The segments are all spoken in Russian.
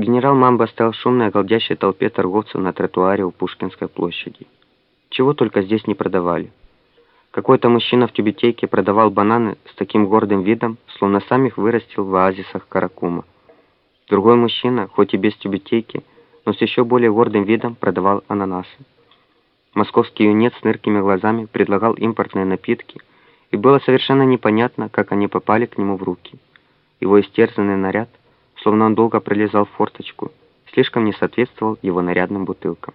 Генерал Мамба стоял в шумной, оголдящей толпе торговцев на тротуаре у Пушкинской площади. Чего только здесь не продавали. Какой-то мужчина в тюбетейке продавал бананы с таким гордым видом, словно сам их вырастил в оазисах Каракума. Другой мужчина, хоть и без тюбетейки, но с еще более гордым видом продавал ананасы. Московский юнец с ныркими глазами предлагал импортные напитки, и было совершенно непонятно, как они попали к нему в руки. Его истерзанный наряд, словно он долго пролезал в форточку, слишком не соответствовал его нарядным бутылкам.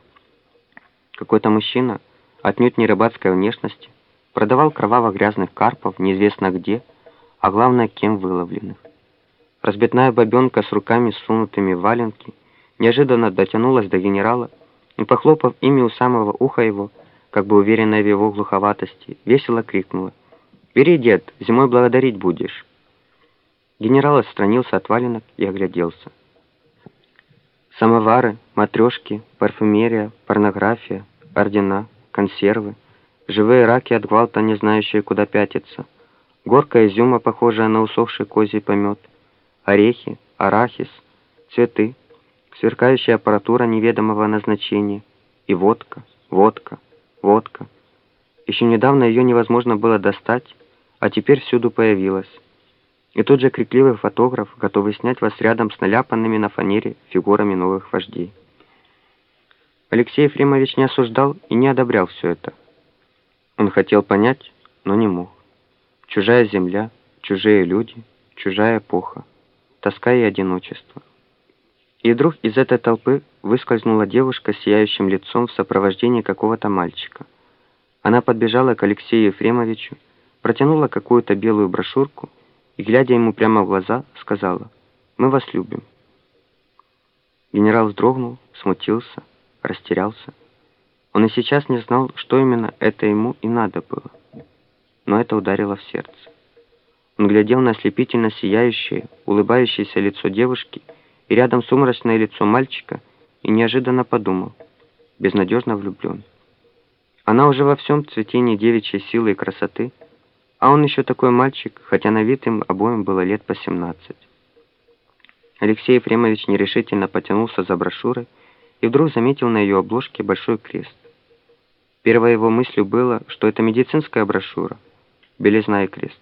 Какой-то мужчина, отнюдь не рыбацкой внешности, продавал кроваво-грязных карпов неизвестно где, а главное, кем выловленных. Разбитная бабенка с руками сунутыми в валенки неожиданно дотянулась до генерала и, похлопав ими у самого уха его, как бы уверенная в его глуховатости, весело крикнула «Бери, дед, зимой благодарить будешь». Генерал отстранился от валенок и огляделся. Самовары, матрешки, парфюмерия, порнография, ордена, консервы, живые раки от гвалта, не знающие, куда пятиться, горка изюма, похожая на усохший козий помет, орехи, арахис, цветы, сверкающая аппаратура неведомого назначения и водка, водка, водка. Еще недавно ее невозможно было достать, а теперь всюду появилась. И тот же крикливый фотограф, готовый снять вас рядом с наляпанными на фанере фигурами новых вождей. Алексей Ефремович не осуждал и не одобрял все это. Он хотел понять, но не мог. Чужая земля, чужие люди, чужая эпоха, тоска и одиночество. И вдруг из этой толпы выскользнула девушка с сияющим лицом в сопровождении какого-то мальчика. Она подбежала к Алексею Ефремовичу, протянула какую-то белую брошюрку и, глядя ему прямо в глаза, сказала «Мы вас любим». Генерал вздрогнул, смутился, растерялся. Он и сейчас не знал, что именно это ему и надо было. Но это ударило в сердце. Он глядел на ослепительно сияющее, улыбающееся лицо девушки и рядом сумрачное лицо мальчика и неожиданно подумал, безнадежно влюблен. Она уже во всем цветении девичьей силы и красоты — а он еще такой мальчик, хотя на вид им обоим было лет по 17. Алексей Ефремович нерешительно потянулся за брошюрой и вдруг заметил на ее обложке большой крест. Первой его мыслью было, что это медицинская брошюра, белизна и крест.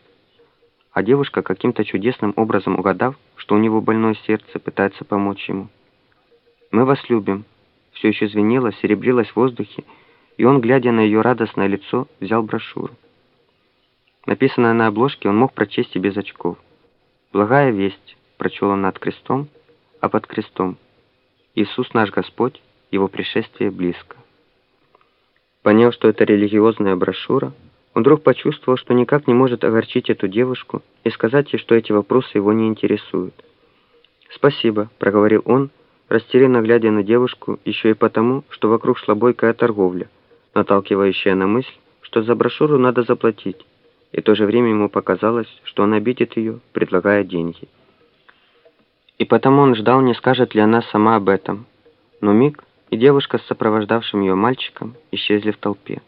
А девушка, каким-то чудесным образом угадав, что у него больное сердце, пытается помочь ему. «Мы вас любим», все еще звенело, серебрилось в воздухе, и он, глядя на ее радостное лицо, взял брошюру. Написанное на обложке он мог прочесть и без очков. «Благая весть», — прочел он над крестом, а под крестом «Иисус наш Господь, Его пришествие близко». Поняв, что это религиозная брошюра, он вдруг почувствовал, что никак не может огорчить эту девушку и сказать ей, что эти вопросы его не интересуют. «Спасибо», — проговорил он, растерянно глядя на девушку, еще и потому, что вокруг шла бойкая торговля, наталкивающая на мысль, что за брошюру надо заплатить, и в то же время ему показалось, что он обидит ее, предлагая деньги. И потому он ждал, не скажет ли она сама об этом. Но миг, и девушка с сопровождавшим ее мальчиком исчезли в толпе.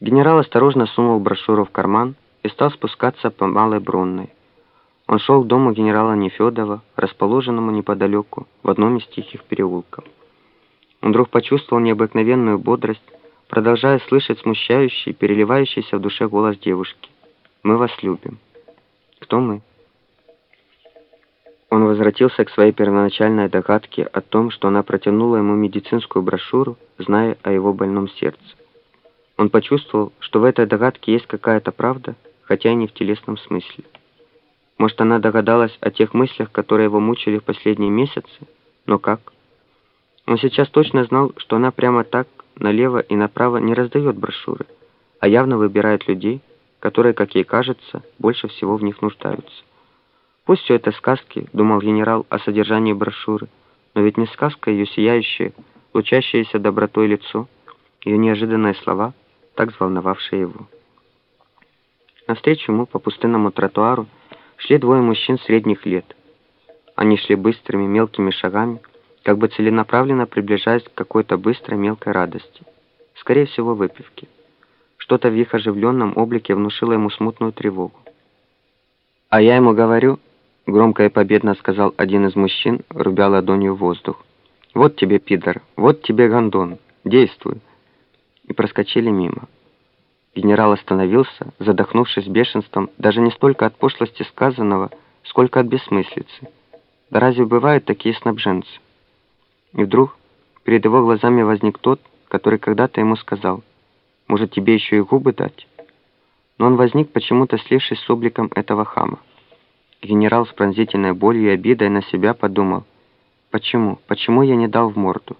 Генерал осторожно сунул брошюру в карман и стал спускаться по Малой Бронной. Он шел к дому генерала Нефедова, расположенному неподалеку, в одном из тихих переулков. Он вдруг почувствовал необыкновенную бодрость, продолжая слышать смущающий, переливающийся в душе голос девушки. «Мы вас любим». «Кто мы?» Он возвратился к своей первоначальной догадке о том, что она протянула ему медицинскую брошюру, зная о его больном сердце. Он почувствовал, что в этой догадке есть какая-то правда, хотя и не в телесном смысле. Может, она догадалась о тех мыслях, которые его мучили в последние месяцы? Но как? Он сейчас точно знал, что она прямо так налево и направо не раздает брошюры, а явно выбирает людей, которые, как ей кажется, больше всего в них нуждаются. Пусть все это сказки, думал генерал о содержании брошюры, но ведь не сказка ее сияющее, лучащееся добротой лицо, ее неожиданные слова, так взволновавшие его. Навстречу ему по пустынному тротуару шли двое мужчин средних лет. Они шли быстрыми мелкими шагами, как бы целенаправленно приближаясь к какой-то быстрой мелкой радости. Скорее всего, выпивки. Что-то в их оживленном облике внушило ему смутную тревогу. А я ему говорю, Громко и победно сказал один из мужчин, рубя ладонью воздух. «Вот тебе, пидор, вот тебе, гондон, действуй!» И проскочили мимо. Генерал остановился, задохнувшись бешенством, даже не столько от пошлости сказанного, сколько от бессмыслицы. Да разве бывают такие снабженцы? И вдруг перед его глазами возник тот, который когда-то ему сказал, «Может, тебе еще и губы дать?» Но он возник, почему-то слившись с обликом этого хама. Генерал с пронзительной болью и обидой на себя подумал, «Почему? Почему я не дал в морду?»